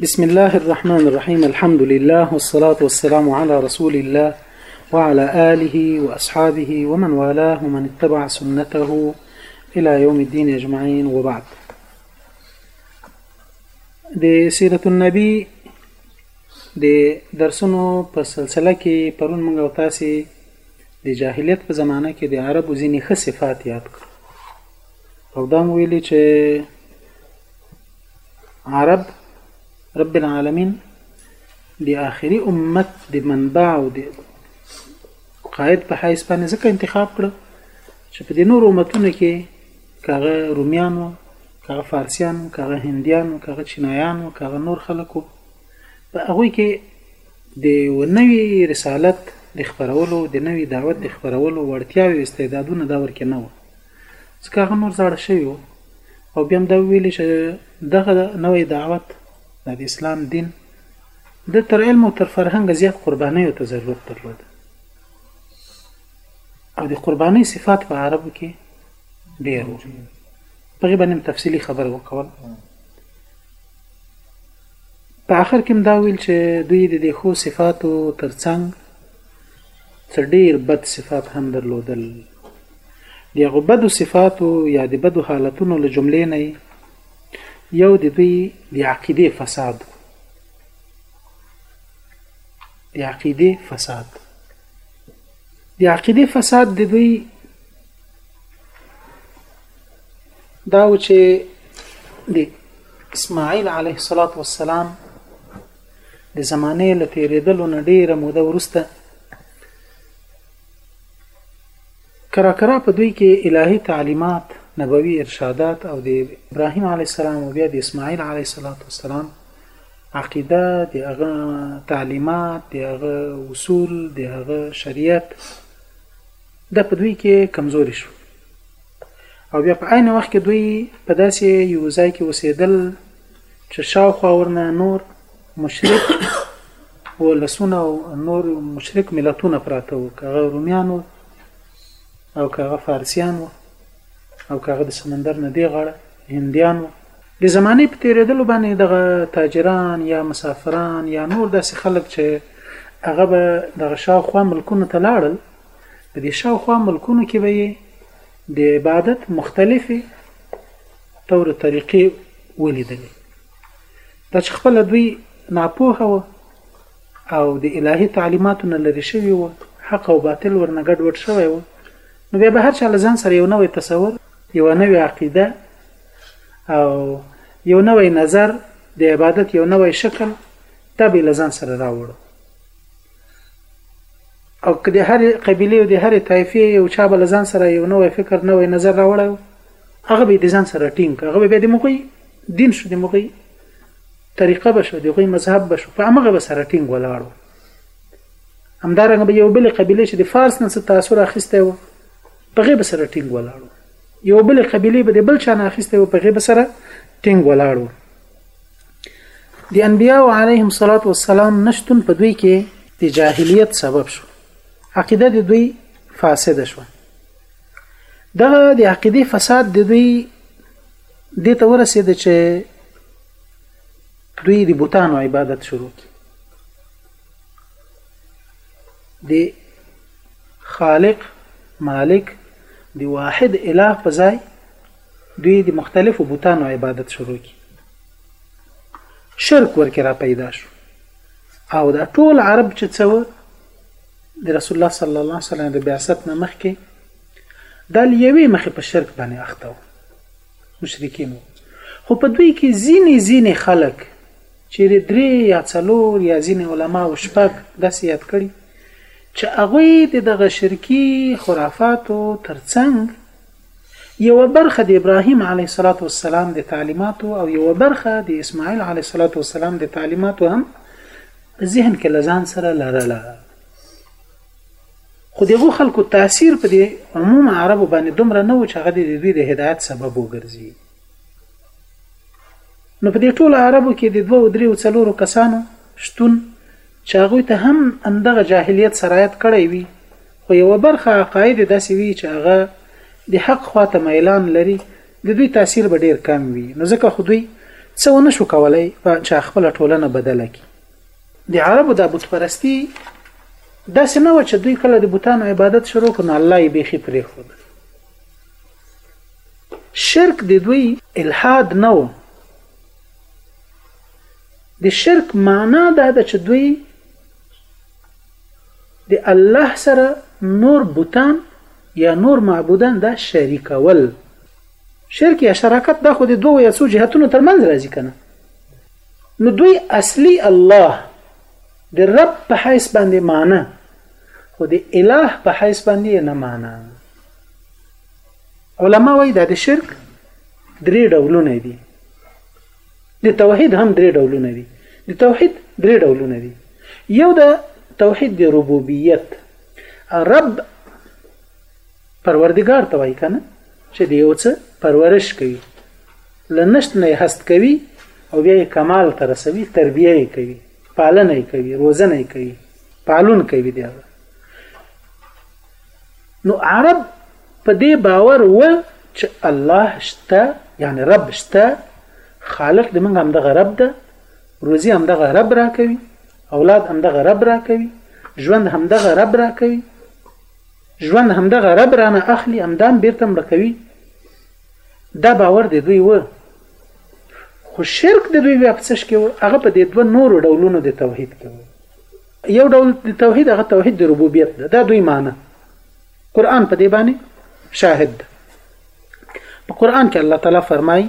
بسم الله الرحمن الرحيم الحمد لله والصلاة والسلام على رسول الله وعلى آله وأصحابه ومن والاه ومن اتبع سنته إلى يوم الدين أجمعين وبعد د سیرت النبی د درسونو په سلسله کې پرون موږ او تاسو د جاهلیت په زمانه کې د عربو ځینې ښه صفات یاد کړو او دا ویلي چې عرب رب العالمين د آخري امت د منبع او د قائد په حیث باندې ځکه انتخاب کړ چې په دې نور امتونو کې کاغه رومیان وو کاغه فارسیان وو کاغه هندیان وو کاغه چینایان وو کاغه نور خلک وو په هغوی کې د نوي رسالت د خبرولو د نوي دعوت د خبرولو وړتیاوې او استعدادونه دا ورکې نه وو ځکه هغه نور زاړه شوي وو او بیا هم دا ویلي چې دغه نوې دعوت د اسلام دین د تر علم او تر فرهنګ زیات قربانۍ ته ضرورت درلود او د قربانۍ صفات په عربو کې ډېر وو په غیبه نیم تفصیلی خبر وکول په آخر کې دا ویل چې دوی د دې خو صفاتو ترڅنګ څه ډېر بد صفات هم درلودل د هغو بدو صفاتو یا د بدو حالتونو له جملې نه یو د دوی د عقیدې فساد د عقیدې فساد د عقیدې فساد د دوی دا و چې د اسماعیل علیه الصلاۃ والسلام د زمانه لتیریدلو نه ډیره موده ورسته کرا کرا په دوی کې الهي تعلیمات نبوي ارشادات او د ابراهیم علی السلام او بیا د اسماعیل علی السلام عقیده د هغه تعلیمات د هغه اصول د هغه شریعت د په دوی کې کمزوري شو او بیا په عین وخت کې دوی په داسې یو ځای کې اوسېدل چې شاوخوا ورنه نور مشرک ولسونه او نور مشرک ملتونه پراته وو که هغه رومیان وو او که هغه فارسیان وو او که هغه د سمندر نه دې غاړه هندیان وو د زمانې په تېرېدلو باندې دغه تاجران یا مسافران یا نور داسې خلک چې هغه به دغه شاوخوا ملکونو ته لاړل په دې شاوخوا ملکونو کې به یې د عبادت مختلفې طور طریقې ولیدلې دا چې خپل دوی ناپوه و او د الهي تعلیماتو نه لري شوی و حق او باطل ورنه ګډوډ شوی و نو بیا به هر چا لزان سره یو نوې تصور یو نوې عقیده او یو نوې نظر د عبادت یو نوې شکل تبې لزان سره راوړو او که د هر قبيله او د هر طایفه یو چا بل ځان سره یو نوې فکر نوې نظر راوړل هغه به د ځان سره ټینګ هغه به د مغوی دین شو د مغوی طریقه به شو د غوی مذهب به شو په هغه به سره ټینګ ولاړو همدارنګه به یو بل قبيله چې د فارس نن څه تاثیر اخیسته و په غیب سره ټینګ ولاړو یو بل قبيله به د بل چا نه اخیسته و په غیب سره ټینګ ولاړو د انبیاء علیهم صلوات و سلام نشتون په دوی کې د جاهلیت سبب شو عقیده د دوی فاسده شو دغه د عقیده فساد د دوی د ته ورسېد چې دوی د بوتانو عبادت شروع کړي د خالق مالک د واحد اله په ځای دوی د مختلفو بتانو عبادت شروع کی شرک ورکه را پیدا شو او دا ټول عرب چې څو د رسول الله صلی الله علیه وسلم د بعثت نه مخکې د یوې مخې په شرک باندې اخته وو مشرکین وو خو په دوی کې ځینې ځینې خلک چې درې یا څلور یا ځینې علما او شپږ داسې یاد کړي چې هغه د دغه شرکی خرافاتو ترڅنګ یوه برخه د ابراهیم علیه الصلوة والسلام د تعلیماتو او یوه برخه د اسماعیل علیه الصلوة والسلام د تعلیماتو هم په ذهن کې له ځان سره لرله خو دغه خلکو تاثیر په دې عموم عربو باندې دومره نه و چې هغه د دوی د هدایت سبب وګرځي نو په دې ټولو عربو کې د دوه او درې او څلورو کسانو شتون چې هغه ته هم همدغه جاهلیت سرایت کړی وي خو یوه برخه عقاید یې داسې وي چې هغه د حق خوا ته میلان لري، د دوی تاثیر به ډېر کم وي، نو ځکه خو دوی څه ونه شو کولای چې خپله ټولنه بدله کړي. د عربو دا بت پرستي داسې نه وه چې دوی کله د بتانو عبادت شروع کړ نو الله یې بیخي پرېښود. شرک د دوی الحاد نه و. د شرک معنا دا ده چې دوی د الله سره نور بوتان یا نور معبودان دا شریکول شرک یا شراکت دا خو د دوو یا څو جهتونو ترمنځ راځي کنه نو دوی اصلي الله د رب په حیث باندې معنی خو د اله په حیث باندې نه معنی علما وایي دا د شرک درې ډولونه دي د توحید هم درې ډولونه دي د توحید درې ډولونه دي یو د توحید د ربوبیت رب پروردگار ته وایي کنه چې د یو څه پرورش کوي لنشت نه هست کوي او بیا یې کمال ته رسوي تربیه یې کوي پالنه یې کوي روزنه یې کوي پالون کوي دی نو عرب په دې باور و چې الله شته یعنی رب شته خالق د موږ همدغه رب ده روزي همدغه رب راکوي اولاد همدغه رب راکوي ژوند همدغه رب راکوي ژوند همدغه رب رانه اخلي همدام بیرته مړ کوي دا باور دی دوی و خو شرک د دوی بیا په څه کې و هغه په دې دوه نورو ډولونو د توحید کې و یو ډول د توحید هغه توحید د ربوبیت ده دا دوی معنی قرآن په دې باندې شاهد ده په قرآن کې الله تعالی فرمایي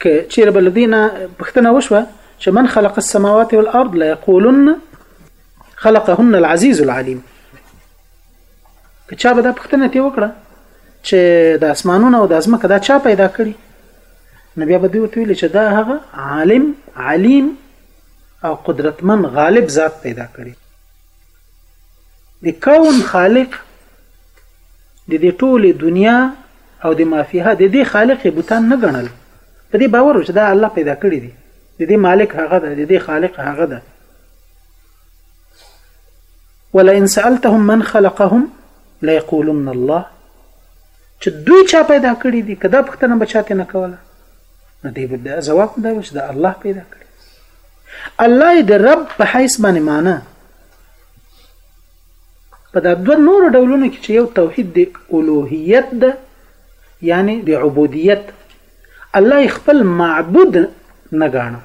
که چیرې بل دینه پښتنه وشوه چې من خلق السماوات والارض لا يقولن خلقهن العزيز العليم که چا به دا پښتنه تی وکړه چې د اسمانونو او د ازمکه دا چا پیدا کړی نو بیا به دوی ورته ویل چې دا هغه عالم علیم او قدرتمن غالب ذات پیدا کړی د کون خالق د دې ټوله دنیا او د مافیه د دې خالق بوتان نه ګڼل په دې باور چې دا الله پیدا کړی دی د دې مالک هغه ده د دې خالق هغه ده ولئن سألتهم من خلقهم ليقولن الله چې دوی چا پیدا کړی دي کدا پښتنه بچاته نه کوله نو دې بده جواب دا چې دا الله پیدا کړی الله یې د رب په حیث باندې معنی په دا دوه نورو ډولونو کې چې یو توحید د الوهیت ده یعنی د عبودیت الله خپل معبود نه غاڼه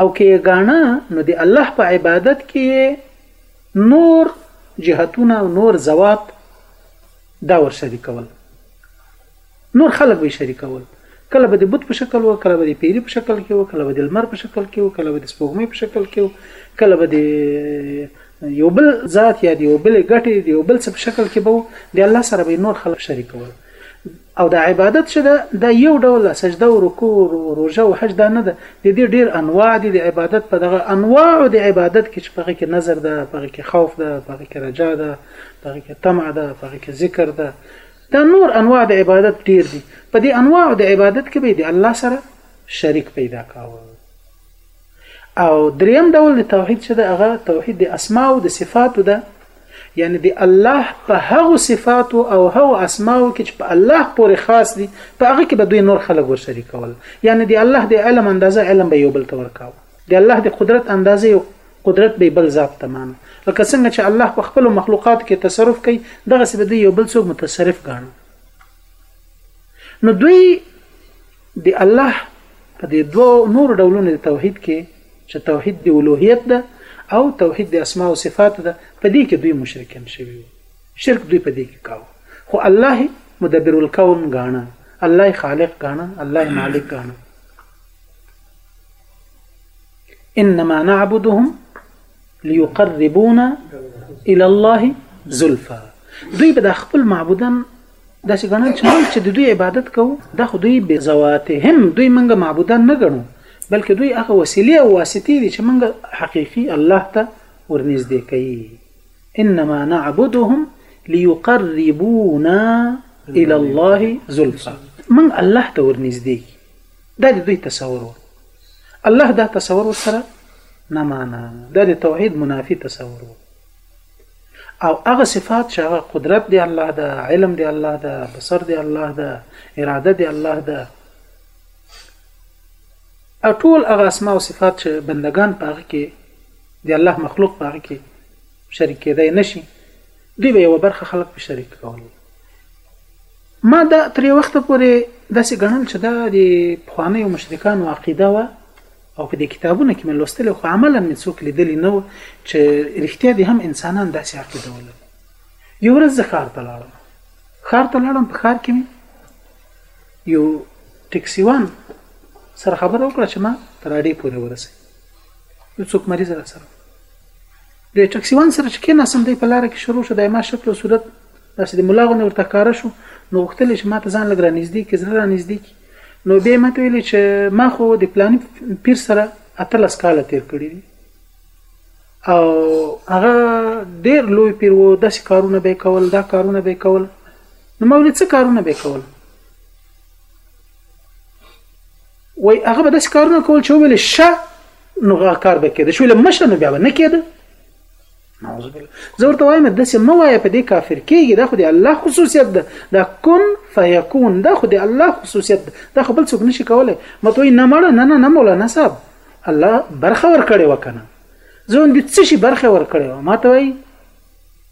او کې غاڼه نو د الله په عبادت کې نور جهتونه او نور زوات دا ورشریکول نور خلک به یې شریکول، کله به د بت په شکل و، کله به د پیري په شکل کې و، کله به د لمر په شکل کې و، کله به د سپوږمۍ په شکل کې و، کله به د یو بل ذات یا د یو بلې ګټې، د یو بل څه په شکل کې به و، د الله سره به یې نور خلک شریکول. او دا عبادت چې ده، دا یو ډول سجده او رکوع او روژه او حج دا نه ده، د دې ډېر انواع دي، د عبادت په دغه انواعو د عبادت کې چې په هغه کې نذر ده، په هغه کې خوف ده، په هغه کې رجا ده، په هغه کې طمع ده، په هغه کې ذکر ده، دا نور انواع د عبادت ډیر دي په دې انواع د عبادت کې به د الله سره شریک پیدا کاوه او دریم ډول د توحید چې د هغه توحید د اسماء او د صفاتو ده یعنی د الله په هغو صفاتو او هغو اسماو کې چې په الله پورې خاص دي په هغه کې به دوی نور خلک ور شریکول یعنی د الله د علم اندازه علم به یو بل تور کاوه د الله د قدرت اندازه او قدرت به بل ذات ته مانو لکه څنګه چې الله په خپل مخلوقات کې تصرف کوي دغه څه به دوی یو بل څوک متصرف ګاڼو نو دوی د الله په دې دوه نور ډولونو د توحید کې چې توحید د اولوهیت ده او توحید د اسماء او صفات ده په دې کې دوی مشرکین شوي شرک دوی په دې کې کاوه خو الله مدبر الکون غاڼه الله خالق غاڼه الله مالک غاڼه انما نعبدهم ليقربونا الى الله زلفا دوی به د خپل معبودان داسې ګڼل چې موږ چې د دوی عبادت کوو دا خو دوی به ذواتهم دوی موږ معبودان نه ګڼو بلکې دوی هغه وسیلې او واسطې دي چې موږ حقيقي الله ته ورنږدې کوي انما نعبدهم ليقربونا الى الله زلفا من الله ته ورنږدې دا د دوی تصور و الله دا تصور ورسره نه معنا دا د توحید منافی تصور و او هغه صفات چې هغه قدرت دی الله دا علم دی الله دا بصر دی الله دا اراده دی الله دا ټول هغه اسماء او صفات چې بندگان پاغه کې دی الله مخلوق پاغه کې شریک کېدای نشي دی به یو برخه خلق په شریک کول ما دا تر یو وخته پورې داسې ګڼل چې دا د پخوانیو مشرکانو عقیده وه او په دې کتابونو کې مې لوستلې خو عملا مې څوک لیدلی نه و چې رښتیا دې هم انسانان داسې عقیده ولري یو ورځ زه ښار ته لاړم ښار ته لاړم په ښار کې مې یو ټکسیوان سره خبره وکړه چې ما تر اډې پورې ورسې یو څوک مریض را سره د ټکسي وان سره چې کېناستم دی په لاره کې شروع شو دایما شکل او صورت داسې د ملا غوندې ورته ښکاره شو نو غوښتل چې ما ته ځان لږ رانږدې کړي زړه رانږدې کړي نو بیا ما ته ویل چې ما خو د پلاني پیر سره اتلس کاله تیر کړي دي او هغه ډیر لوی پیر وو داسې کارونه به کول دا کارونه به کول نو ما ولې څه کارونه به کول وای هغه به داسې کارونه کول چې ویل شه نو هغه کار به کېده چې ویل مشه نو بیا به نه کېده نعوذ بالله زه ورته وایم داسې مه وایه په دې کافر کېږي دا خو د الله خصوصیت ده دا کن فیکون دا خو د الله خصوصیت ده دا خو بل څوک نشي کولی ما ته وایي نه مړه نه نه نه مولانا صاحب الله برخه ورکړې وه که نه زه هم د څه شي برخه ورکړې وه ما ته وایي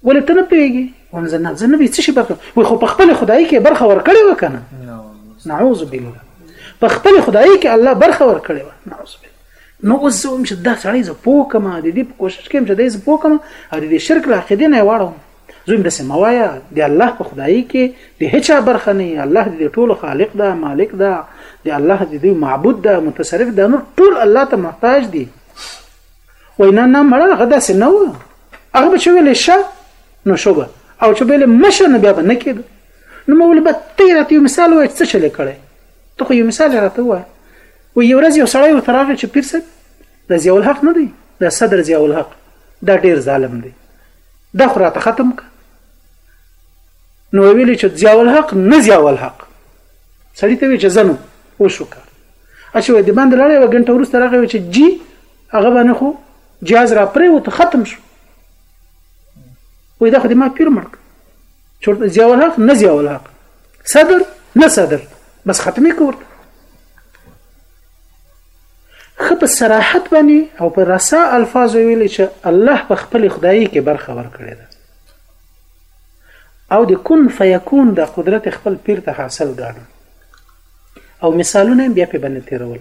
ولې ته نه پوهېږي وایم زه نه زه نه څه شي برخه وایي خو په خپل خدای کې برخه ورکړې وه که نه نعوذ بالله په خپل خدای کې الله برخه ورکړې وه نعوذ بالله نو اوس زه وایم چې دا سړی زه پوه کړم د دې په کوشش کې چې دی زه پوه کړم او د دې شرک له عقیدې نه یې واړوم زه هم داسې مه وایه د الله په خدایي کې د هیچا برخه نه الله د ټولو خالق ده مالک ده د الله د دوی معبود ده متصرف ده نور ټول الله ته محتاج دي وای نه نه مړه هغه داسې نه و هغه به چې ویلې شه نو شو به او چې ویلې مشه نو بیا به نه کېده نو مولي به تی راته یو مثال وایي څه چلې کړی ته خو یو مثال راته وایي و یو ورځ یو سړی ورته راغی چې پیر صاحب د ضیاء الحق نه دی د صدر ضیاء الحق دا ډیر ظالم دی دا خو راته ختم که نو ویلې چې ضیاء الحق نه ضیاء الحق سړی ته وی چې زنو وشو کار اچو د باندې لړې و غنټه ورسته راغی چې جی هغه باندې خو جهاز را پرې وته ختم شو وې دا خو دې ما پیر مړ چورته ضیاء الحق نه ضیاء الحق صدر نه صدر بس ختمې کور خپ صراحت باندې او پر رسا الفاظ ویل چې الله په خپل خدای کې برخه ورکړي ده او د کن فیکون د قدرت خپل پیر ته حاصل ګاڼه او مثالونه بیا په باندې تیرول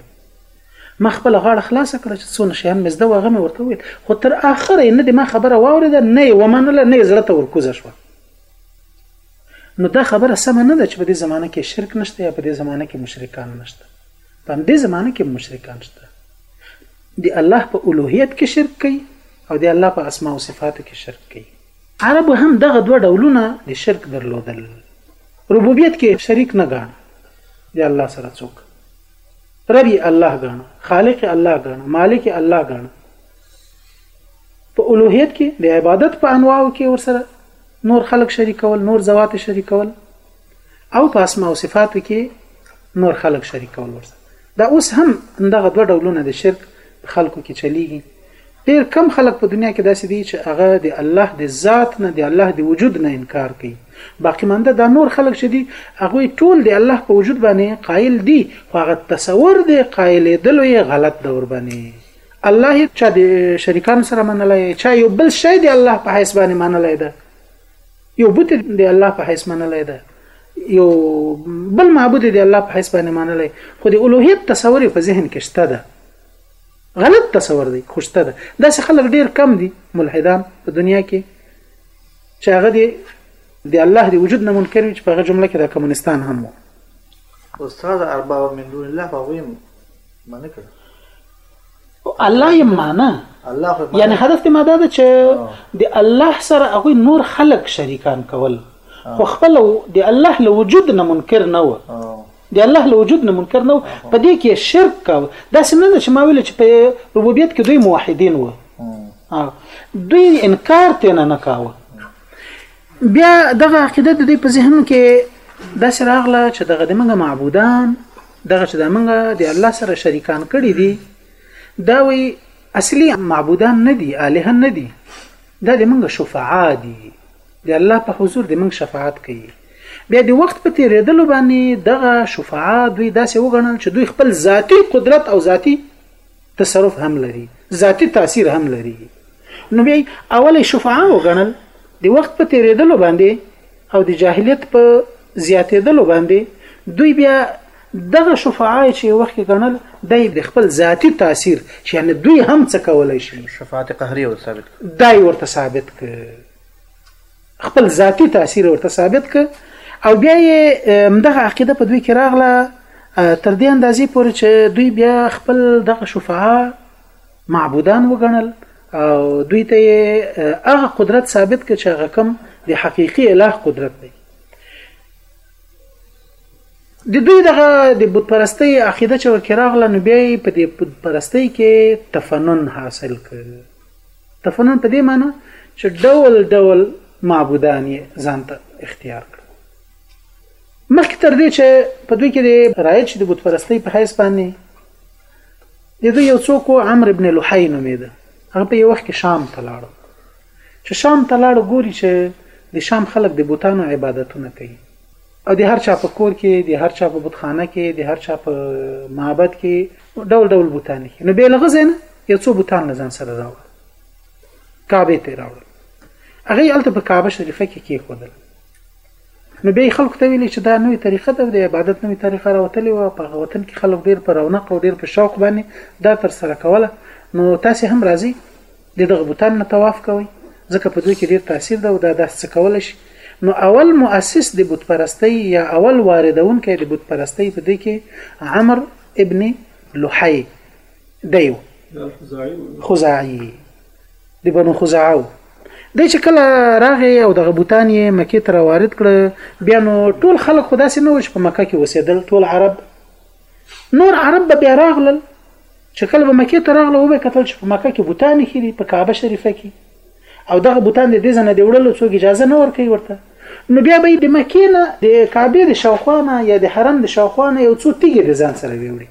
ما خپله غاړه خلاصه کړه چې څونه شیان مې زده وه هغه مې ورته وویل خو تر اخره یې نه دې ما خبره واورېده نه یې ومنله نه یې زړه ته ورکوزه شوه نو دا خبره سمه نه ده چې په دې زمانه کې شرک نشته یا په دې زمانه کې مشرکان نشته په همدې زمانه کې مشرکان شته د الله په الوهیت کې شرک کوي او د الله په اسماء او صفاتو کې شرک کوي عرب هم دغه دوه ډولونه د شرک درلودل ربوبیت کې شریک نه ګاڼه د الله سره څوک رب یې الله ګاڼه خالق یې الله ګاڼه مالک یې الله ګاڼه په اولوهیت کې د عبادت په انواعو کې ورسره نور خلق شریکول نور ذوات شریکول او په اسماء او صفاتو کې نور خلق شریکول ورسره دا اوس هم دغه دوه ډولونه د شرک خلکو کې چلیږي ډېر کم خلک په دنیا کې داسې دي چې هغه د الله د ذات نه د الله د وجود نه انکار کوي باقی مانده دا نور خلک چې دي هغه ټول د الله په وجود باندې قائل دي خو هغه تصور دی قائل دلو یې غلط دور باندې الله چا د شریکان سره منلای چا یو بل شی دی الله په حیث باندې منلای ده یو بت دی الله په حیث منلای ده یو بل معبود دی الله په حیث باندې منلای خو د اولوهیت تصور په ذهن کې شته ده غلط تصور دی خو شته ده داسې خلک ډیر کم دي ملحدان په دنیا کې چې هغه دی د الله دی وجود نه منکر وي چې په هغه جمله کې د کمونستان هم وو استاد ارباب من دون الله هغه یې منه کړ الله یې معنا یعنی هدف دې ماده ده چې د الله سره هغه نور خلق شریکان کول خو خپل د الله له وجود نه منکر نه و د الله له وجود نه منکر نه وو، په دې کې یې شرک کاوه، داسې نه ده چې ما ویلي چې په ربوبیت کې دوی موحدین وو، دوی انکار ترې نه نه کاوه، بیا دغه عقیده د دوی په ذهن کې داسې راغله چې دغه د موږ معبودان دغه چې د موږ د الله سره شریکان کړي دي دا وی اصلي معبودان نه دي الهه نه دي دا د موږ شفعا دي د الله په حضور د موږ شفاعت کوي بیا د وخت په تیریدلو باندې دغه شفاعه دوی داسې وګڼل چې دوی خپل ذاتی قدرت او ذاتی تصرف هم لري ذاتی تاثیر هم لري نو بیا اولې شفاعه وګڼل د وخت په تیریدلو باندې او د جاهلیت په زیاتېدلو باندې دوی بیا دغه شفعاء چې یو وخت کې ګڼل دا یې د خپل ذاتي تاثیر چې یعنې دوی هم څه کولای شي شفاعت قهري ورته ثابت کړ دا یې ورته ثابت کړ خپل ذاتي تاثیر ورته ثابت ک او بیا یې دغه عقیده په دوی کې راغله تر دې اندازې پورې چې دوی بیا خپل دغه شفعا معبودان وګڼل او دوی ته هغه قدرت ثابت ک چې هغه کم د حقيقي اله قدرت دی د دوی دغه د بت پرستی عقیده چې وکړه راغله نو بیا په دې بت پرستی کې تفنن حاصل کړ تفنن په دې معنی چې ډول ډول معبودان یې ځانته اختیار کړ مخکې تر دې چې په دوی کې د رایج د بت پرستی په حیث باندې د دوی یو څوک عمرو ابن لحی نومېده هغه په یو وخت کې شام ته لاړ چې شام ته لاړ ګوري چې د شام خلک د بوتانو عبادتونه کوي او د هر چا په کور کې د هر چا په بتخانه کې د هر چا په معبد کې ډول ډول بوتان کې نو به لغه زنه یو څو بوتان لزان سره راوړل کعبه ته راوړل هغه الته په کعبه شریفه کې کې خودل نو به خلکو ته ویل چې دا نوې طریقه ده د عبادت نوې طریقه راوتلې و په هغه وطن کې خلک ډیر په رونق او ډیر په شوق باندې دا تر سره کوله نو تاسو هم راځي د دغه بتان نه طواف کوئ ځکه په دوی کې ډیر تاثیر ده او دا داسې څه کولی شي نو اول مؤسس د بت پرستۍ یا اول واردونکی د بت پرستۍ په دوی کې عمر ابن لحی دی و خزاعي د بنو خزاعه و د چې کله راغی او دغه بوتان یې مکې ته راوارد کړ بیا نو ټول خلک خو داسې نه و چې په مکه کې اوسېدل ټول عرب نور عرب به بیا راغلل چې کله به مکې ته راغله وبه کتل چې په مکه کې بوتان ایښي دي په کعبه شریفه کې او دغه بوتان د دې ځنه دی وړلو څوک اجازه نه ورکوي ورته نو بیا به د مکې نه د کعبې د شاوخوا نه یا د حرم د شاوخوا نه یو څو تیږې د ځان سره ویوړي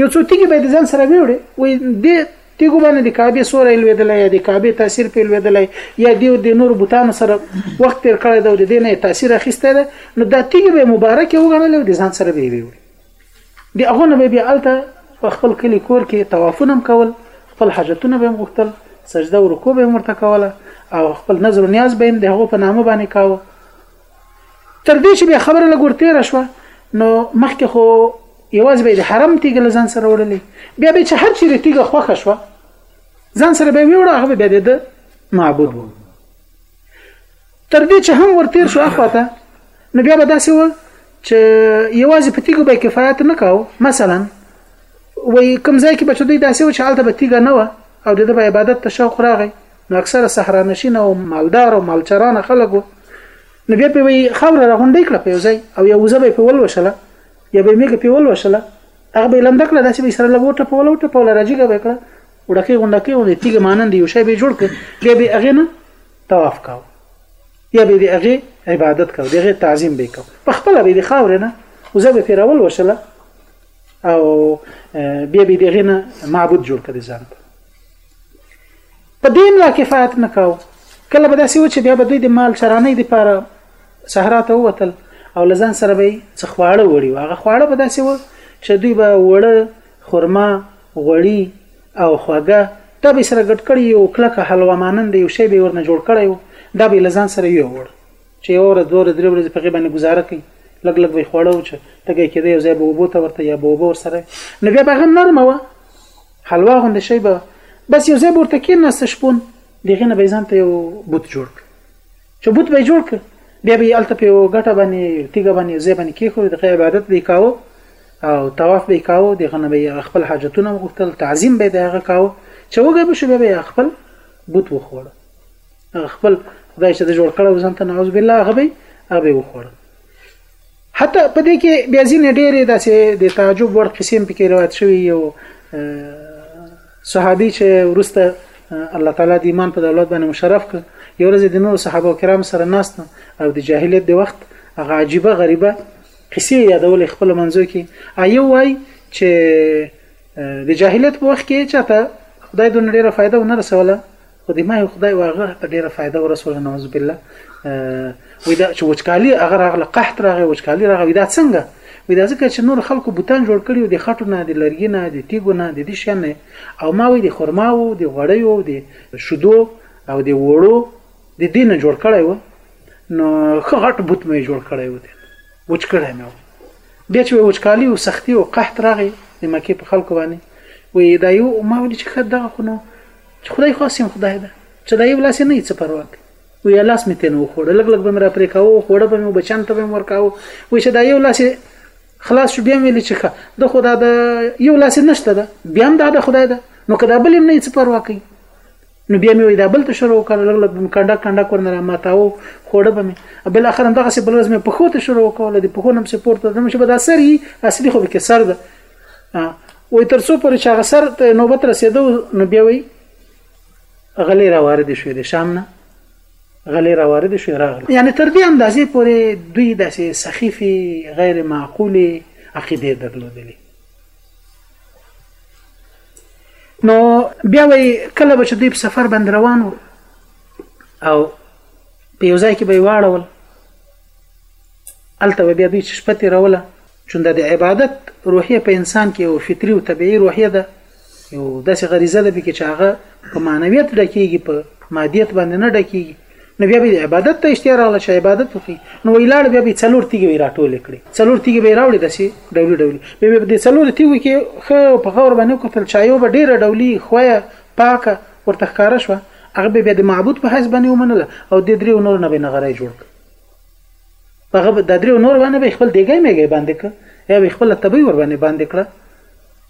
یو څو تیږې به د ځان سره ویوړي وایي د دی ګومانه د کعبه سورې لویدلې یا د کعبه تاثیر په لویدلې یا دی د نور بوتانو سره وخت تیر کړی دا د دینه تاثیر اخیسته ده نو د تیګه به مبارک وګڼل او د ځان سره به ویول دی هغه نه به الته په خپل کلی کور کې توافونه کول خپل حاجتونه به مغتل سجده او رکوع به مرته کوله او خپل نظر او نیاز به د هغه په نامه باندې کاوه تر دې چې به خبره لګور تیر شو نو مخکې خو یواز به د حرم تیګ لزان سره وړلې بیا به چې هر چیرې تیګ خوخه شو ځان سره به ویوړ هغه به د معبود وو تر دې چې هم ورتیر شو اخواته نو بیا به داسې و چې یواز په تیګ به کفایت نه کاو مثلا وای کوم ځای کې بچو دوی داسې و چې حالت به تیګ نه و او د عبادت ته شوق راغی نو اکثره صحرا نشین او مالدار او مالچران خلک وو نو بیا په وی خاور را غونډې کړه په ځای او یو ځبې په ول وشله یا به میګه په ول وشله هغه به لند کړه داسې به سره لګوټه په ولوټه په لاره جګه به کړه وړکه غونډکه ونه تیګ مانند یو شی به جوړ کړ بیا به هغه نه طواف کاو یا به هغه عبادت کاو دغه تعظیم به کاو په خپل به د خاور نه وزبه په راول وشله او بیا به دغه نه معبود جوړ کړي ځان ته په دې نو کفایت نه کاو کله به داسې و چې بیا به دوی د مال چرانۍ دپاره صحرا ته ووتل او له ځان سره به یې څه خواړه وړي وو هغه خواړه به داسې و چې دوی به وړه خرما غوړي او خوږه دا به یې سره ګډ کړي یو کلکه حلوا مانند یو شی به یې ورنه جوړ کړی و دا به یې له ځان سره یووړ چې یوه ورځ دوه ورځې درې ورځې په هغې باندې ګزاره کوي لږ لږ به یې خوړه و چې تږی کېده یو ځای به اوبو ته ورته یا به اوبه ورسره نو بیا به هغه نرمه وه حلوا غوندې شی به بس یو ځای به ورته کېناسته شپون د هغې نه به یې ځان ته یو بوت جوړ کړ چې بوت به یې جوړ کړ بیا به یې هلته په یوه ګټه باندې یو تیږه باندې یو ځای باندې کېښود د هغه عبادت به یې کاوه او طواف به یې کاوه د هغه نه به یې خپل حاجتونه هم غوښتل تعظیم به یې د هغه کاوه چې وږی به شو بیا به یې خپل بوت وخوړه هغه خپل خدای چې د جوړ کړی و ځان ته نعوذ بالله هغه به یې هغه به یې وخوړه حتی په دې کې بیا ځینې ډېرې داسې د تعجب وړ قصې هم پکې روایت شوي یو صحابي چې ورسته الله تعالی د ایمان په دولت باندې مشرف کړ یو ورځ د نور صحابه کرام سره ناست او د جاهلیت د وخت هغه عجیبه غریبه قصې یادول خپل منځو کې ایو وای چې د جاهلیت په وخت کې چاته خدای دونه ډیره فائدہ ونه رسوله خو د ما یو خدای و هغه ته ډیره فایده ورسوله نعوذ بالله وای دا چې وچکالي هغه راغله قحط راغی وچکالي راغی دا څنګه وای دا ځکه چې نور خلکو بوتان جوړ کړي او د خټو نه د لرګي نه د تیګو نه د دې شي نه او ما وای د خرما او د غوړی او د شودو او د وړو د دې نه جوړ کړی و نو خغټ بوت مې جوړ کړی و دې وچ کړی مې بیا چې وچکالي او سختی او قحط راغی د مکه په خلکو باندې وای دا یو ما ولې چې خد دغه خو نو چې خدای خاص یم خدای ده چې دا یو لاس نه څه پروا کوي و یا لاس مې تنه وخوړ لګ لګ به مې را پرې کاوه خوړه به مې بچان ته به مې ورکاوه و چې دا یو لاس خلاص شو بیا مې لچخه د خدا د یو لاس نشته ده بیا هم دا د خدای ده نو کدا بل نه څه پروا کوي نو بیا مې دا بل ته شروع کړ لګ لګ مې کنده کنده کورنه را ماتاو خوړه به مې بل اخر هم دغه سه بل ورځ مې په خوته شروع کوله د په خونم سپورت د مشه به دا سری اصلي خو به کې سر ده وای تر څو پر چا غسر ته نوبت رسیدو نو بیا وای غلې را وارد شوې د شام نه غلې را وارد شوې راغله یعنی تر دې اندازې پورې دوی داسې سخیفي غیر معقولې عقیده درلودلې نو بیا وای کله به چې دوی په سفر باندې روان وو او په یو ځای کې به یې واړول هلته به بیا دوی چې شپه تېروله چونده د عبادت روحیه په انسان کې یو فطري او طبيعي روحیه ده یو داسې غریزه ده چې هغه په معنویت ډکیږي په مادیت باندې نه ډکیږي نو بیا به عبادت ته اشتیا راغله چې عبادت وکړي نو ویلاړ بیا به څلور تیږي راټول کړي څلور تیږي به راوړي داسې ډولي ډولي بیا به د څلور تیږي کې خو په غور باندې کوتل چایو به ډیره ډولي خویا پاکه ورته ښکارا شو هغه به د معبود په حساب باندې ومنله او د دریو نور نه به نغره جوړ کړ هغه به د دریو نور باندې به خپل دیګی میګی باندې ک یا به خپل تبي ور باندې باندې کړه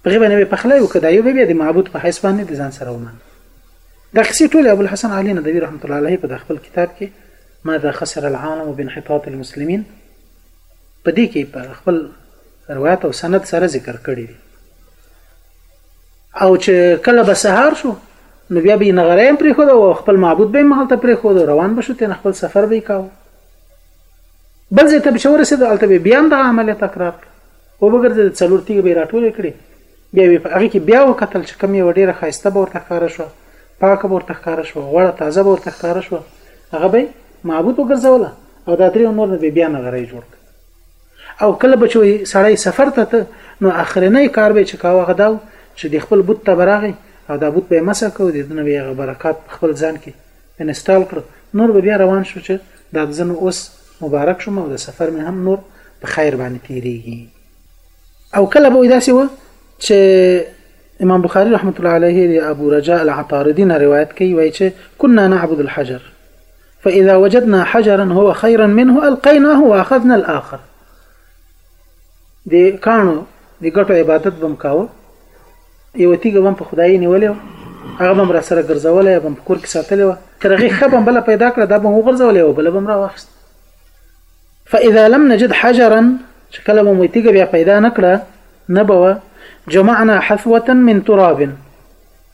په غیبه نه به پخلای وکړه یو به د معبود په حیث باندې د ځان سره ومن دا قصې ټول ابو الحسن علي ندوي رحمت الله علیه په خپل کتاب کې ماذا خسر العالم بانحطاط المسلمین په دې کې په خپل روایت او سند سره ذکر کړی دی او چې کله به سهار شو نو بیا به نغره هم پرې خود او خپل معبود به هم هلته پرې خود روان بشو تین خپل سفر به کاو بل ځای ته به ورسې د الته بیا هم د عمل تکرار و بغرځ څلور تیګ به راټول کړي بیا به هغه کې بیا وکتل چې کم یو ډیره خایسته به ورته ښکار شو پاک به ورته ښکار شو غوړه تازه به ورته ښکار شو هغه به معبود وګرځوله او دا درې نور به بیا نغره جوړ کړ او کله به چې سړی سفر ته ته نو اخرنی کار به چې کاوه هغه دا چې د خپل بوت ته براغی او دا بوت به مسه کو د دنه به هغه برکات په خپل ځان کې انسټال کړ نور به بیا روان شو چې دا ځنه اوس مبارک شوم او د سفر مې هم نور په خیر باندې تیریږي او کله به داسې و چې امام بخاری رحمت الله علیه دی ابو رجاء العطاردی نه روایت کوي وایي چې كنا نعبد الحجر فاذا وجدنا حجرا هو خيرا منه القيناه واخذنا الاخر د کانو د ګټو عبادت بم کاوه یو تیګه بم په خدای نیولې هغه بم را سره ګرځولې بم په کور کې ساتلې و ترغه خبم بل پیدا کړ دا بم وګرځولې و بل بم را واخست فاذا لم نجد حجرا شکل بم تیګه بیا پیدا نکړه نبوه جمعنا حثوه من تراب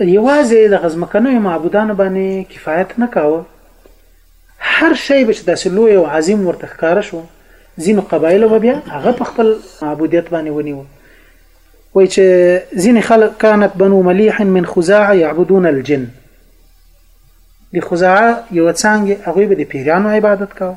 یوازې د غزمکنوي معبودانو باندې کفایت نه کاوه هر شی به چې داسې لوی او عظیم ورته ښکاره شو ځینو قبایلو به بیا هغه په خپل معبودیت باندې ونیو وای چې ځینې خلک کانت بنو ملیح من خزاعه یعبدون الجن د خزاعه یو څنګه هغه به د پیرانو عبادت کاوه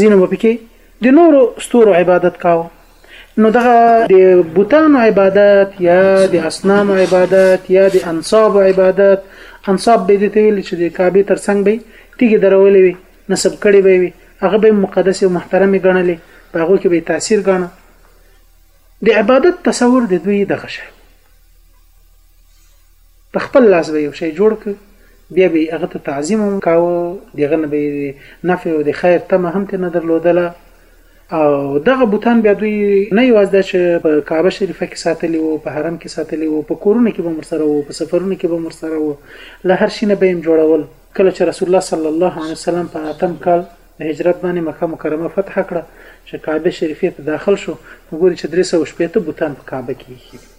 زینو به پکې د نورو ستورو عبادت کاوه نو دغه د بوتانو عبادت یا د اسنام عبادت یا د انصاب عبادت انصاب به دې ته ویل چې د کعبه ترڅنګ به تیګه درولې وي نسب کړي به وي هغه به مقدس او محترم ګڼلې په هغه کې به تاثیر ګڼه د عبادت تصور د دوی دغه شی په خپل لاس به یو شی جوړ کړ، بیا به یې هغه ته تعظیم هم کاوه، د هغه نه به یې د نفع او د خیر تمه هم ترې نه درلودله او دغه بتان بیا دوی نه یوازې دا چې په کعبه شریفه کې ساتلي وو، په حرم کې ساتلي وو، په کورونو کې به هم ورسره وو، په سفرونو کې به هم ورسره وو، له هر شي نه به یې هم جوړول. کله چې رسول الله صلی الله علیه وسلم په اتم کال د هجرت باندې مکه مکرمه فتح کړه، چې کعبې شریفې ته داخل شو، نو ګوري چې درې سوه او شپېته بتان په کعبه کې ایښي دي.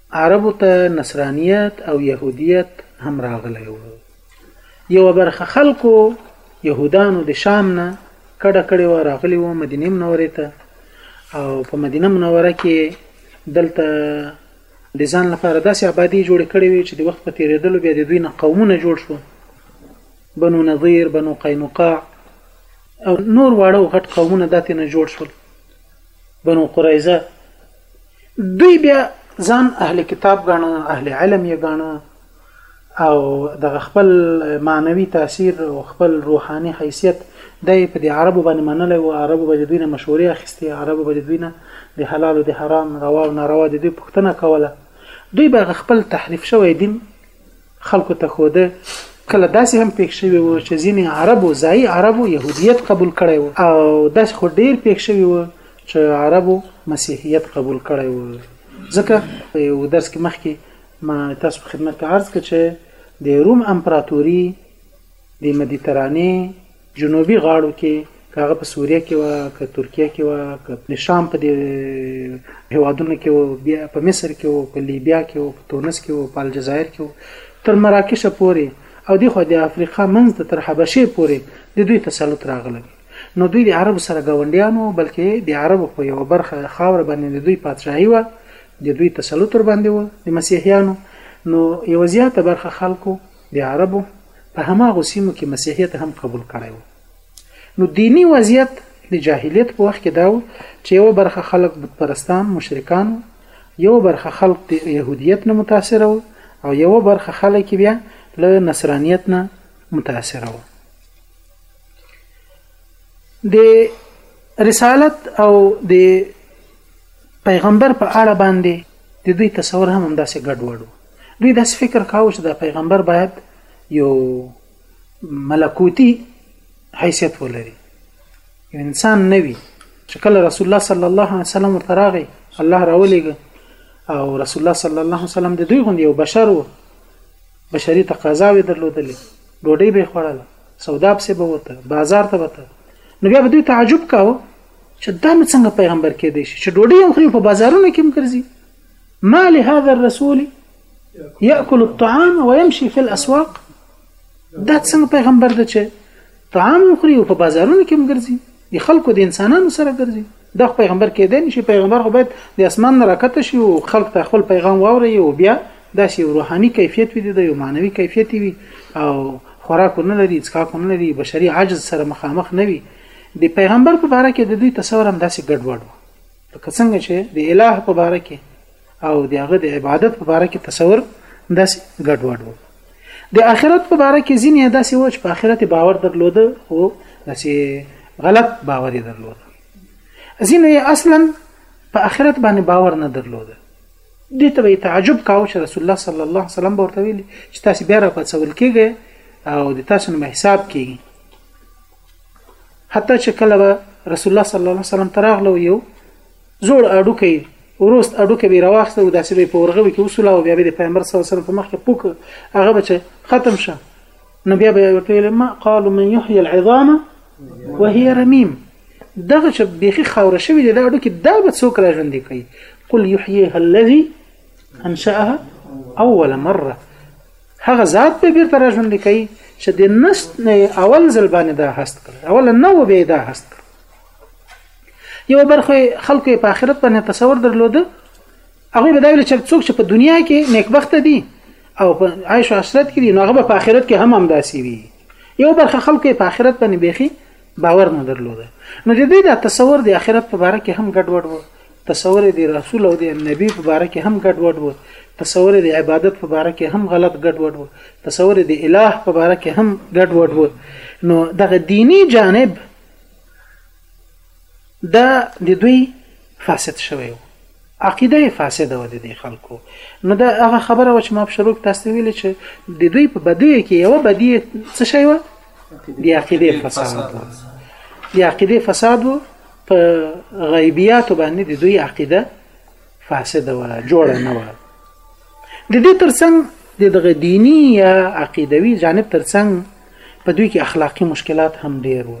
عربو ته نصرانیت او یهودیت هم راغلی و یوه برخه خلکو یهودانو د شام نه کډه کړې وه راغلي وو مدینې منورې ته او په مدینه منوره کې دلته د ځان لپاره داسې آبادي جوړې کړې وي چې د وخت په تیرېدلو بیا د دوی نه قومونه جوړ شو بنو نظیر بنو قینقاع او نور واړه او غټ قومونه داتې نه جوړ شول بنو قریظه دوی بیا ځان اهل کتاب غاڼه اهل علم یې غاڼه او د خپل معنوي تاثیر او خپل روحاني حیثیت د په دې عربو باندې منلې او عربو باندې دوی نه مشورې اخیستي عربو باندې دوی نه د حلال او د حرام روا او ناروا د دوی پښتنه کوله دوی به خپل تحریف شوی دین خلکو ته ښوده کله داسې هم پېښ شوي وو چې ځینې عربو ځایي عربو یهودیت قبول کړی وو او داسې خو ډېر پېښ شوي وو چې عربو مسیحیت قبول کړی وو ځکه یو درس کې مخکې ما تاسو په خدمت کې عرض کړ چې د روم امپراتوري د مدیترانې جنوبي غاړو کې کاغه په سوریه کې و ک ترکیه کې و ک د شام په دې هوادونو کې و بیا په مصر کې و په لیبیا کې و په تونس کې و په الجزایر کې و تر مراکش پورې او د خو د افریقا منځ ته تر حبشه پورې د دوی تسلط راغلی نو دوی د عربو سره ګاونډیانو بلکې د عربو په یو برخه خاور باندې د دوی پاتشاهي و د دوی تسلط ور باندې و د مسیحیانو نو یو زیاته برخه خلکو د عربو په هماغو سیمو کې مسیحیت هم قبول کړی و نو دینی وضعیت د جاهلیت په وخت کې دا و چې یو برخه خلک بت پرستان مشرکان یو برخه خلک د يهودیت نه متاثر و او یو برخه خلک بیا له نصرانیت نه متاثر و د رسالت او د پیغمبر په اړه باندې د دوی تصور هم همداسې ګډوډ و دوی داسې فکر کاوه چې دا پیغمبر باید یو ملکوتی حیثیت ولري یو انسان نه وي چې کله رسول الله صلی الله علیه وسلم ورته راغی الله راولېږه او رسول الله صلی الله علیه وسلم د دوی غوندې یو بشر و بشري تقاضاوې درلودلې ډوډۍ به یې خوړله سودا پسې به وته بازار ته وته نو بیا به دوی تعجب کاوه چې دا نو څنګه پیغمبر کېدی شي چې ډوډۍ هم خوري په بازارونو کې هم ګرځي ما لهذا الرسول يأكل الطعام ويمشي في الأسواق دا څنګه پیغمبر ده چې طعام هم خوري او په بازارونو کې هم ګرځي د خلکو د انسانانو سره ګرځي دا پیغمبر کېدای نشي پیغمبر خو باید د اسمان نه راکته شي او خلک ته خپل پیغام واوري او بیا داسې یو روحاني کیفیت وي د یو معنوي کیفیت وي او خوراک نه لري څکاک نه لري بشري عجز سره مخامخ نه وي د پیغمبر په باره کې د دوی تصور هم داسې ګډوډ و لکه څنګه چې د الٰه په باره کې او د هغه د عبادت په باره کې تصور داسې ګډوډ و د آخرت په باره کې ځینې داسې و چې په آخرت باور درلوده خو داسې غلط باور یې درلوده ځینې اصلا په آخرت باندې باور نه درلوده دې ته به تعجب کاوه چې رسول الله صلی الله علیه وسلم ورته ویلي چې تاسو بیا را پڅول کېږئ او د تاسو نه حساب کېږي حتی چې کله به رسول الله صلی الله علیه وسلم ته راغله او یو زوړ اډوکی وروست اډوکی به راوخته او داسې به په ورغوي کې وسوله او بیا به د پیغمبر صلی الله علیه وسلم په مخ کې پوک هغه به چې ختم شه نو بیا به ورته ویل ما قالوا من يحيي العظام وهي رميم دغه چې بيخي خاور شوی دی دا اډوکی دا به څوک را ژوندې کوي قل يحييها الذي انشأها اول مره هغه ذات به بیرته را ژوندې کوي چې د نست نه اول ځل باندې دا هست کړ اول نه و به دا هست کړ یو برخه خلکو په آخرت باندې تصور درلود هغه به دا ویل چې څوک چې په دنیا کې نیکبخت دي او په عیش او عشرت کې دي نو هغه په آخرت کې هم همداسي وي یو برخه خلکو په آخرت باندې بيخي باور نه درلوده نو د دې د تصور د آخرت په باره کې هم ګډوډ و تصور د رسول او د نبی په باره کې هم ګډوډ و تصور د عبادت په باره کې هم غلط ګډوډ و تصور د الٰه په باره کې هم ګډوډ و نو دغه دینی جانب دا د دوی فاسد شوی و عقیده فاسده و د دې خلکو نو دا هغه خبره و چې ما په شروع کې تاسو ویل چې د دوی په بدی کې یو بدی څه شی و د عقیدې فساد و د عقیدې فساد و په غیبیاتو باندې د دوی عقیده فاسده و جوړه نه و د دې ترڅنګ د دغه دینی یا عقیدوي جانب ترڅنګ په دوی کې اخلاقی مشکلات هم ډیر و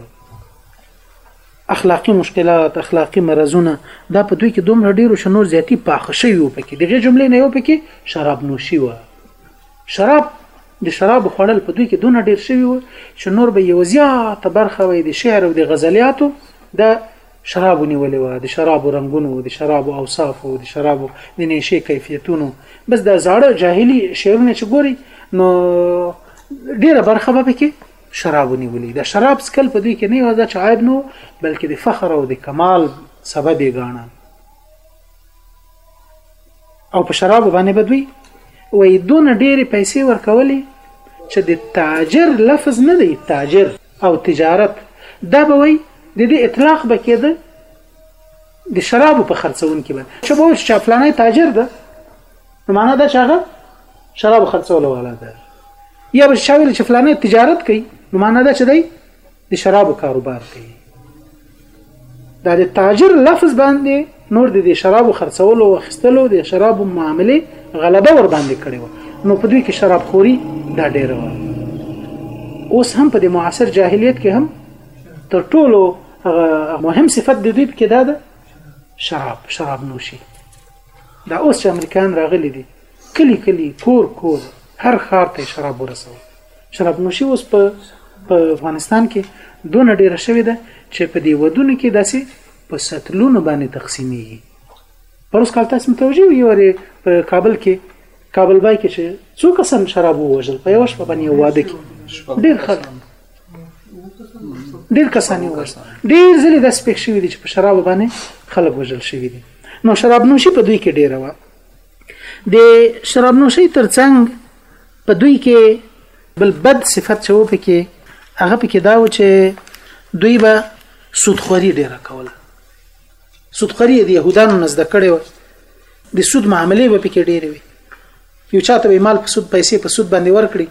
اخلاقی مشکلات اخلاقی مرزونه دا په دوی کې دومره ډیرو شنو زیاتی پاخه شوی و پکې دغه جملې نه یو پکې شراب نوشي و شراب د شرابو خوړل په دوی کې دونه ډېر شوي وو چې نور به یو زیاته برخه وي د شعر او د غزلیاتو د شرابو نیولې وه د شرابو رنګونو د شرابو اوصافو د شرابو د نشې کیفیتونو بس د زاړه جاهلي شعرونه چې ګوري نو ډیره برخه به پکې شراب نیولې د شراب سکل په دوی کې نه یوازې چې عیب نو بلکې د فخر او د کمال سبب یې ګاڼه او په شراب باندې بدوي وای دونه ډېری پیسې ورکولې چې د تاجر لفظ نه دی تاجر او تجارت دا به وای د دې اطلاق به کېده د شرابو په خرڅون کې به چې به چې فلانه تاجر ده نو معنا دا چې هغه شراب خرڅول والا ده یا به شاویل چې فلانه تجارت کوي نو معنا دا چې دی د شرابو کاروبار کوي دا د تاجر لفظ باندې نور د شرابو خرڅولو او خستلو د شرابو معاملې غلبه ور باندې کړې و نو په دوی کې شراب خوري دا ډېره و اوس هم په د معاصر جاهلیت کې هم تر ټولو مهم صفت د دوی کې دا ده شراب شراب نوشي دا اوس چې امریکایان راغلي دي کلی کلی کور کور هر خار ته شراب ورسوي شراب نوشي اوس په په افغانستان کې دونه ډیره شوې ده چې په دې ودونو کې داسې په سطلونو باندې تقسیمېږي پروس کال تاسو متوجي یو لري په کابل کې کابل بای کې چې څو کسان شراب ووجل په یو شپه باندې واده کې ډیر خلک ډیر کسان یې وژل ډیر ځلې د سپیک شوی دي چې په شراب باندې خلک وژل شوی دي نو شراب نوشي په دوی کې ډیره و د شراب نوشي ترڅنګ په دوی کې بل بد صفت چې و پکې هغه پکې دا و چې دوی به سودخوري ډیره کوله سودخوري د يهودانو نزد کړي و د سود معاملې به پکې ډیره وي یو چاته به مال په سود پیسې په سود باندې ورکړي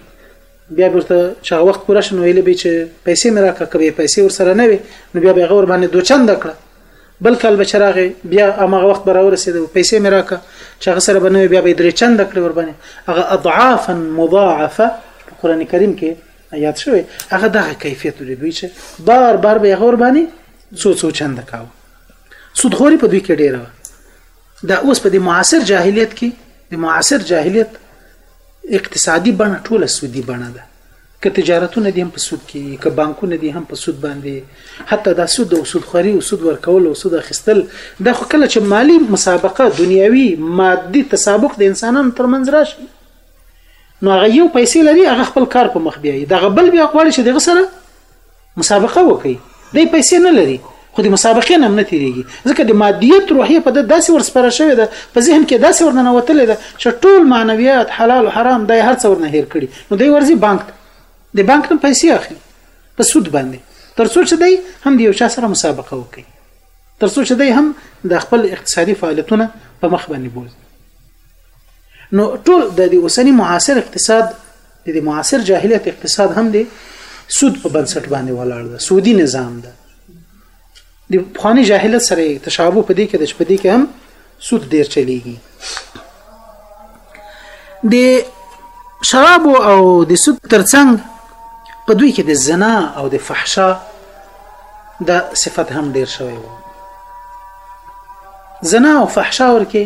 بیا ورته چې وخت پوره شنو ویلې به چې پیسې مې راکړه کبه پیسې ورسره نه وي نو بیا به غور باندې دوچند کړه بل کال به چې راغی بیا هماغه وخت به راورسېدو پیسې مې راکه چې هغه سره به نوې بیا به یې درې چنده کړې ورباندې هغه اضعافا مضاعفه په قرآن کریم کې یاد شوی هغه دغه کیفیت لري دوی چې بار بار به یې هغه ورباندې څو څو چنده کاوه سودخوري په دوی کې ډېره وه دا اوس په د معاصر جاهلیت کې د معاصر جاهلیت اقتصادي بڼه ټوله سودي بڼه ده که تجارتونه دي هم په سود کې وي که بانکونه دي هم په سود باندې حتی دا سود او سود خوري او سود ورکول او سود اخیستل دا خو کله چې مالی مسابقه دنیوي مادي تسابق د انسانانو ترمنځ راشي نو هغه یو پیسې لري هغه خپل کار په مخ بیایي دغه بل بیا غواړي چې دغه سره مسابقه وکړي دی پیسې نه لري خو د مسابقې نم نه تیریږي ځکه د مادیت روحیه په د داسې ورسپره شوې ده په ذهن کې داسې ورننه وتلې ده چې ټول معنویات حلال او حرام دای هر څور نه هیر کړي نو دی ورځي بانک ته د بانک نه پیسې اخلي په سود باندې ترڅو چې دی هم د یو چا سره مسابقه وکړي ترڅو چې دی هم د خپل اقتصادي فعالیتونه په مخ باندې بوزي نو ټول د اوسنی معاصر اقتصاد د دې معاصر جاهلیت اقتصاد هم دی سود په بنسټ باندې ولاړ دی سودی نظام دی د پخوانی جاهلیت سره تشابه په دې کې د شپې دې کې هم سود ډیر چلیږي د شراب او د سود ترڅنګ په دوی کې د زنا او د فحشا د صفت هم ډیر شوی وو زنا او فحشا ورکه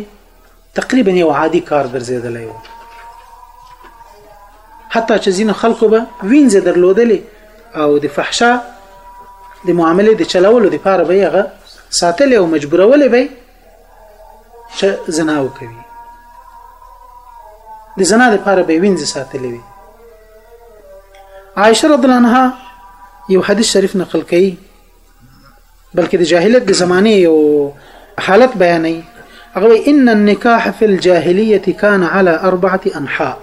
تقریبا یو عادي کار ګرځیدلی و حتی چې ځینو خلکو به وینځه درلودلې او د فحشا د معاملې د چلولو لپاره به هغه ساتل او مجبورولې به چې زنا وکوي د زنا لپاره به وینځه ساتلې وي عائشه رضی الله عنها یو حدیث شریف نقل کړي بلکې د جاهلیت د زمانه یو حالت بیانوي هغه ان النکاح فی الجاهلیت کان علی اربعه انحاء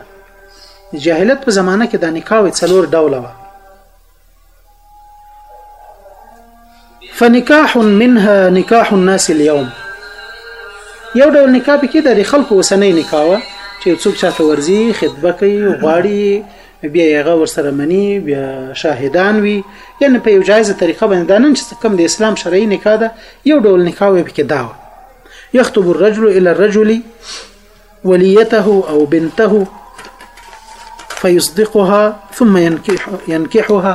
جاهلیت په زمانه کې د نکاح څلور ډوله و فنکاح منها نکاح الناس اليوم یو ډول نکاح کې د خلکو وسنۍ نکاح چې څوک چاته ورزي خطبه کوي غواړي بیا هغه ورسره منی بیا شاهدان وي یعنی په یو جایز طریقه باندې دا نن چې کوم د اسلام شرعي نکاح ده یو ډول نکاح وي پکې دا یخطب الرجل الى الرجل وليته او بنته فيصدقها ثم ينكح ينكحها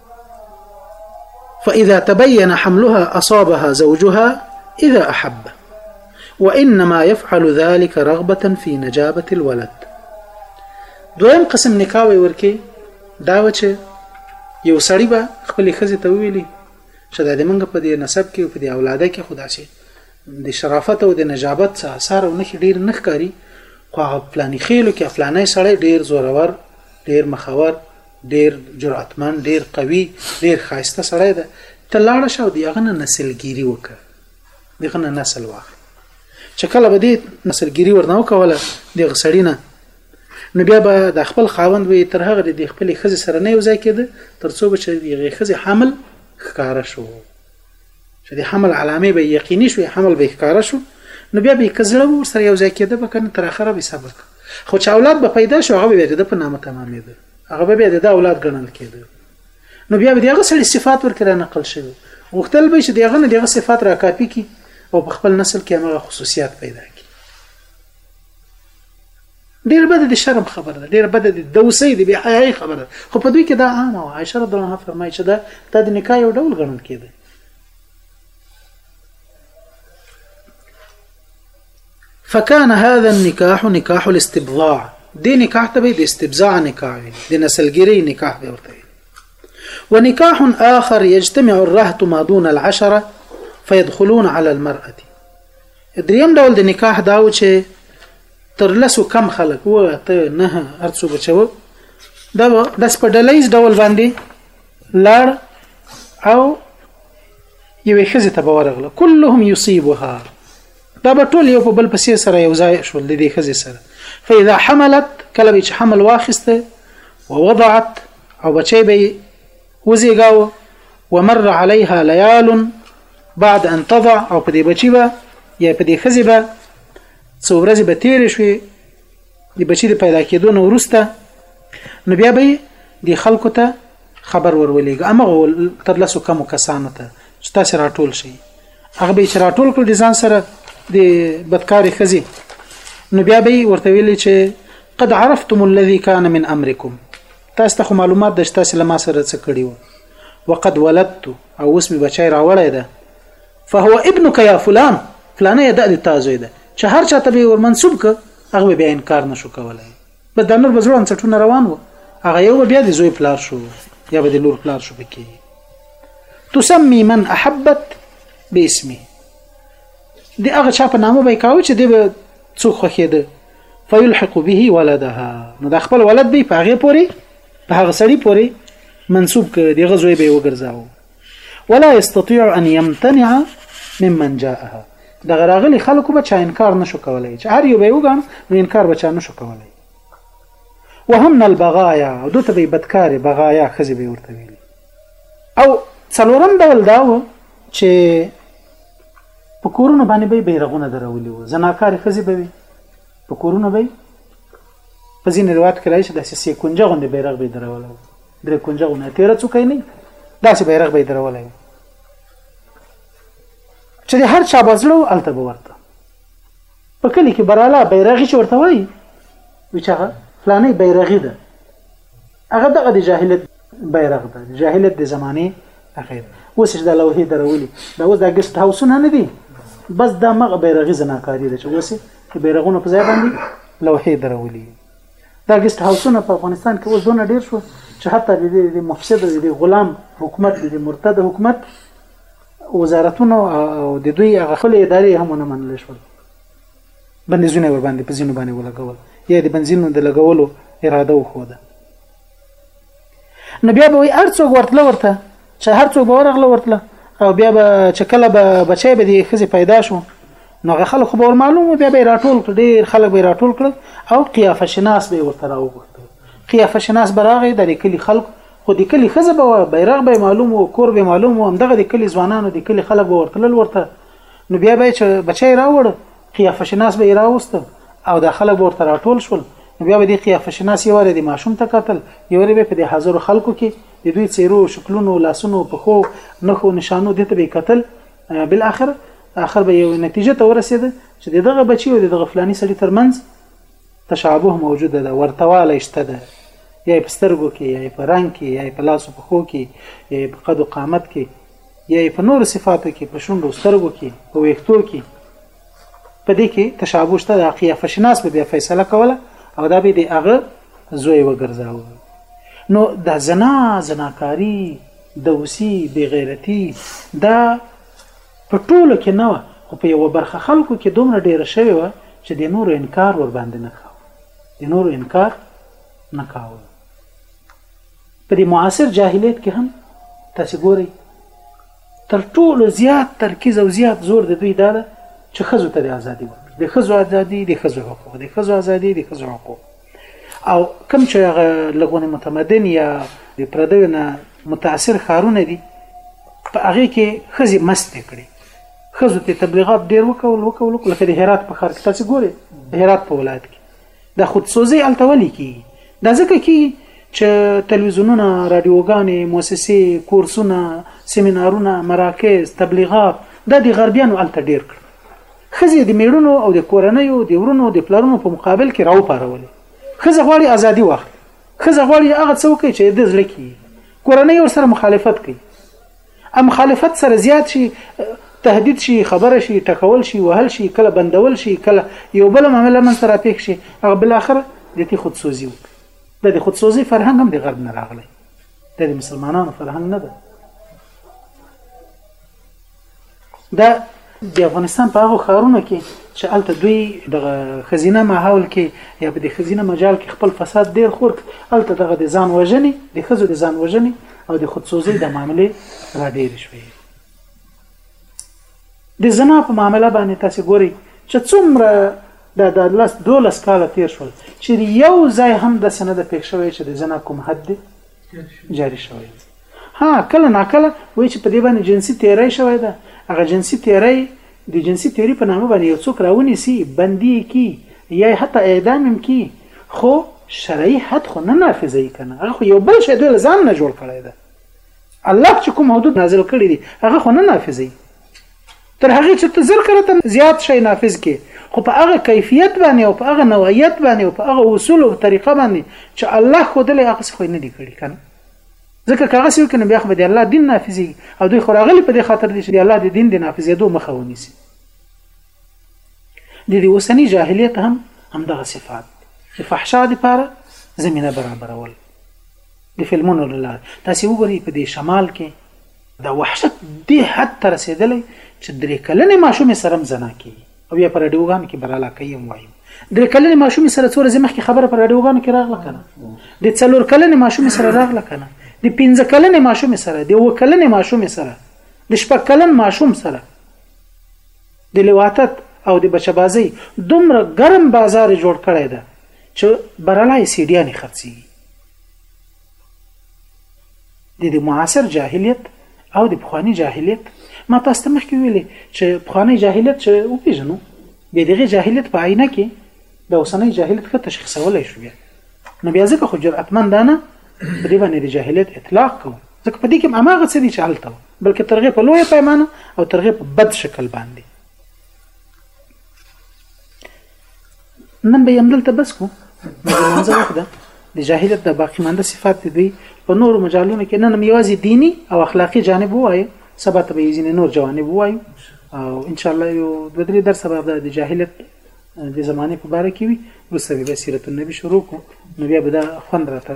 فإذا تبين حملها أصابها زوجها إذا أحب وإنما يفعل ذلك رغبة في نجابة الولد دویم قسم نکاح ورکی دا و چې یو سړی به خپل خزه ته ویلی چې د منګ په دې نسب کې په دې اولاده کې خدا شي د شرافت او د نجابت څخه اثر او نخ ډیر نخ کاری خو هغه پلاني خېلو کې افلانې سړی ډیر زورور ډیر مخور ډیر جراتمن ډیر قوي ډیر خایسته سړی ده ته لاړه شو دی هغه نه نسلګيري وکړه دغه نه نسل واخله چې کله به دې نسلګيري ورنه وکوله دغه سړی نه نو بیا به د خپل خاوند وي تر هغه د خپل خزي سره نه یو ځای کېده ترڅو به چې دغه خزي حمل ښکارا شو چې د حمل علامې به یقیني شوې حمل به ښکاره شو نو بیا به که زړه ور سره یو ځای کېده به کنه تر اخره به صبر کو خو چې اولاد به پیدا شو هغه به د په نامه تمامېده هغه به د اولاد ګڼل کېده نو بیا به دغه سړي صفات ورکړه نقل شوی وختل به چې دغه نه دغه صفات را کاپي کی او په خپل نسل کې هغه خصوصیات پیدا کی ډېره بده د شرم خبره ده ډېره بده د دوسۍ د بې حیايي خبره ده خو په دوی کې دا عامه وه عایشه رضی الله عنها فرمایي چې دا دا د نکاح یو ډول ګڼل کېده فكان هذا النکاح نکاح الاستبضاع دې نکاح ته به د استبضاع نکاح وي د نسلګری نکاح به ورته وي ونکاح آخر يجتمع الرهط ما دون العشرة فيدخلون على المرأة دریم ډول د نکاح داو چې تر لسو کم خلک و ته نه ارڅو بچو دا د سپډلایز ډول باندې لړ او یوې خزه ته ورغله كلهم يصيبها دا به ټول یو په بل پسې سره یو ځای شول د دې خزه سره فاذا حملت کله چې حمل واخسته ووضعت او بچي به وزيګاو ومر عليها ليال بعد ان تضع او په دې بچي به یا په دې خزه به څو ورځې به تیرې شوې د بچی د پیدا کېدو نه ورسته نو بیا به د خلکو ته خبر ورولېږي امغه تر لاسو کمو کسانو ته چې تاسو راټول شئ هغه به چې راټول کړ د ځان سره د بدکارې خزي نو بیا به ورته ویلي چې قد عرفتم الذي كان من امركم تاسو ته معلومات د تاسو لما سره څه کړیو وقد ولدت او اوس می بچی راوړی ده فهو ابنک یا فلان، فلانیه دا د تا زوی ده، چې هر چا ته به یې ور منسوب کړ، هغه به بیا انکار نه شو کولای. بس دا نور به زړو انڅټونه روان وو، هغه یو به بیا د زوی پلار شو، یا به د لور پلار شو پکې. تسمی من احبت باسمه د هغه چا په نامه به کاوه چې دی به څوک خوښېده فیلحق به ولدها نو د خپل ولد به په هغه پوري په هغه سړی پوري منسوب ک دی غزوې به وګرځاو ولا يستطيع ان يمتنع ممن جاءها دغه راغلي خلکو به چا انکار نشو کولای چې هر یو به وګڼ نو انکار به چا نشو کولای وهمنا البغايا او دوی ته به بدکارې بغایا ښځې به ورته ویلي او څلورم ډول دا و چې په کورونو باندې به بیرغونه درولي وو زناکارې ښځې به وي په کورونو به په ځینې روایت کې راځي چې داسې سیکونجه غوندې بیرغ به درول درې کنجه غونه تیر څوکې نه داسې بیرغ به درولای چې هر چا بزړو الته به ورته په کلی کې براله بیرغی چې ورته وای وچاغه فلانه بیرغی ده هغه دغه د جاهلیت بیرغ ده جاهلیت د زمانه هغه اوس چې د لوحې درولې دا اوس د ګست هاوسونه نه دي بس دا مغه بیرغی زناکاری ده چې اوس بیرغونه په ځای باندې لوحې درولې دا ګست هاوسونه په افغانستان کې اوس دونه ډیر شو چې حتی د دې مفسد د دې غلام حکومت د دې مرتد حکومت وزارتونو او د دوی هغه خپل ادارې هم نه منل شول بندیزونه ور باندې په ځینو باندې ولګول یا د بنزینو د لګولو اراده وخوده نو بیا به هر څوک ورتله ورته چې هر څوک ورغله ورتله او بیا به چې کله به بچي به دې خزي پیدا شو نو هغه خلک خو به معلومه بیا به راټول کړ ډیر خلک به راټول کړ او قیافه شناس به ورته راوغوښتل قیافه شناس براغه د کلی خلک خو د کلی خزه به بیرغ به معلوم او کور به معلوم او دغه د کلی ځوانانو د کلی خلک به ورتل ورته نو بیا به چې بچي راوړ قیافه شناس به یې راوست او دا خلک به ورته راټول شول، نو بیا به دې قیافه شناس یو وارې دې ماشوم ته کتل، یو وارې به یې په دې حاضرو خلکو کې د دوی څېرو، شکلونو، لاسونو، پښو، نښو، نشانو دې ته به یې کتل، بالاخره اخر به یوې نتیجې ته ورسېده چې د دغه بچي او د دغه فلاني سړي تر منځ تشابه موجوده ده، ورته والی شته ده، یا یې په سترګو کې، یا یې په رنګ کې، یا یې په لاسو پښو کې، یا یې په قد و قامت کې. یا یې په نورو صفاتو کې په شونډو سترګو کې په ویښتو کې په دې کې تشابه شته د عقیه فشناس به بیا فیصله کوله او دا به د هغه زوی وګرځاوه نو د زنا زناکاری د وسی بغیرتی دا په ټولو کې نه و خو په یو برخه خلکو کې دومره ډیره شوی و چې د نورو انکار ور باندې نه کاوه د نورو انکار نه کاوه په دې معاصر جاهلیت کې هم تاسو ګورئ تر ټولو زیات ترکیز او زیات زور د دوی دا ده چې خزو ته د ازادي ورکړي د خزو ازادي د خزو حقوق د خزو ازادي د خزو حقوق او کم چې هغه لګونه متمدن یا د پردیو نه متاثر خارونه دي په هغه کې خزي مست کړي خزو ته تبلیغات ډیر وکول وکول لکه د هرات په خار کې تاسو ګوري د هرات په ولایت کې دا خودسوزي هلته ولې کیږي دا ځکه کیږي چې تلویزیونونه رادیوګانې موسسې کورسونه سیمینارونه مراکز تبلیغات دا د غربیانو هلته ډیر کړ خزه د میړونو او د کورنیو د ورونو د پلرونو په مقابل کې راو پارولې خزه غواړي ازادي واخلي خزه غواړي هغه څوک چې د ځلکی کورنۍ ور سره مخالفت کوي ام مخالفت سره زیات شي تهدید شي خبره شي ټکول شي وهل شي کله بندول شي کله یو بل معاملې من سره پیښ شي هغه بل اخر د تی خودسوزي وکړي د دې خودسوزي فرهنګ هم د غرب نه راغلی د مسلمانانو فرهنګ نه ده دا د افغانستان په هغو ښارونو کې چې هلته دوی د ښځینه ماحول کې یا په د ښځینه مجال کې خپل فساد ډیر خور هلته دغه د ځان وژنې د ښځو د ځان وژنې او د خودسوزۍ د معاملې را ډېرې شوې د زنا په معامله باندې تاسو ګوري چې څومره د د لس دولس کاله تیر شول چې یو ځای هم د سند پېښ شوی چې د زنا کوم حد دی جاري شوی دی. ها کله ناکله وایي چې په دې باندې جنسي تېری شوی ده، هغه جنسي تېری د جنسي تېري په نامه باندې یو څوک راونیسي، بندي یې کړي یا یې حتی اعدام هم کړي، خو شرعي حد خو نه نافذوي که نه؟ هغه خو یو بل شی دوی له ځان نه جوړ کړی ده. الله چې کوم حدود نازل کړي دي، هغه خو نه نافذوي. تر هغه چې ته زر کړه ته زیات شي نافذ کې خو په هغه کیفیت باندې او په هغه نوعیت باندې او په هغه اصول او طریقه باندې چې الله خو دلې هغه څه خو نه دی کړی کنه ځکه کاغه سیو کنه بیا خو به د الله دین نافذي او دوی خو راغلي په دې خاطر دي چې د الله د دین د نافذېدو مخه ونیسي د دې اوسنی جاهلیت هم همدغه صفات د فحشا لپاره زمينه برابرول د فلمونو لپاره تاسو وګورئ په دې شمال کې دا وحشت دې حد ته رسېدلی چې درې کلنې ماشومې سره هم زنا کېږي او یا په راډیوګانو کې برالا کوي هم وایي درې کلنې ماشومې سره څو ورځې مخکې خبره په راډیوګانو کې راغله که نه د څلور کلنې ماشومې سره راغله که نه د پنځه کلنې ماشومې سره د اووه کلنې ماشومې سره د شپږ کلن ماشوم سره د لواطت او د بچبازۍ دومره ګرم بازار جوړ کړی ده چې برلای سیډیانې خرڅېږي د د معاصر جاهلیت او د پخوانی جاهلیت ما تاسو ته مخکې ویلي چې پخوانی جاهلیت چې وپیژنو بیا دغه جاهلیت په عینه کې د اوسنۍ جاهلیت ښه تشخیصولای شو بیا نو بیا ځکه خو جرأتمن دا نه په دې باندې د جاهلیت اطلاق کوو ځکه په دې کې هماغه څه دي چې هلته بلکې ترغه په لوی پیمانه او ترغه په بد شکل باندې نن به یې همدلته بس کړو لمانځه وکړه د جاهلیت د باقی مانده صفات دي دوی په نورو مجالونو کې نن یوازې دینی او اخلاقی جانب وایو سبا ته به یې ځینې نور جوانب وایو او ان شاء الله یو د درې درس به د جاهلیت د زمانه په اړه کې وي وروسته به سیرت النبی شروع کو نو بیا به دا خوند راته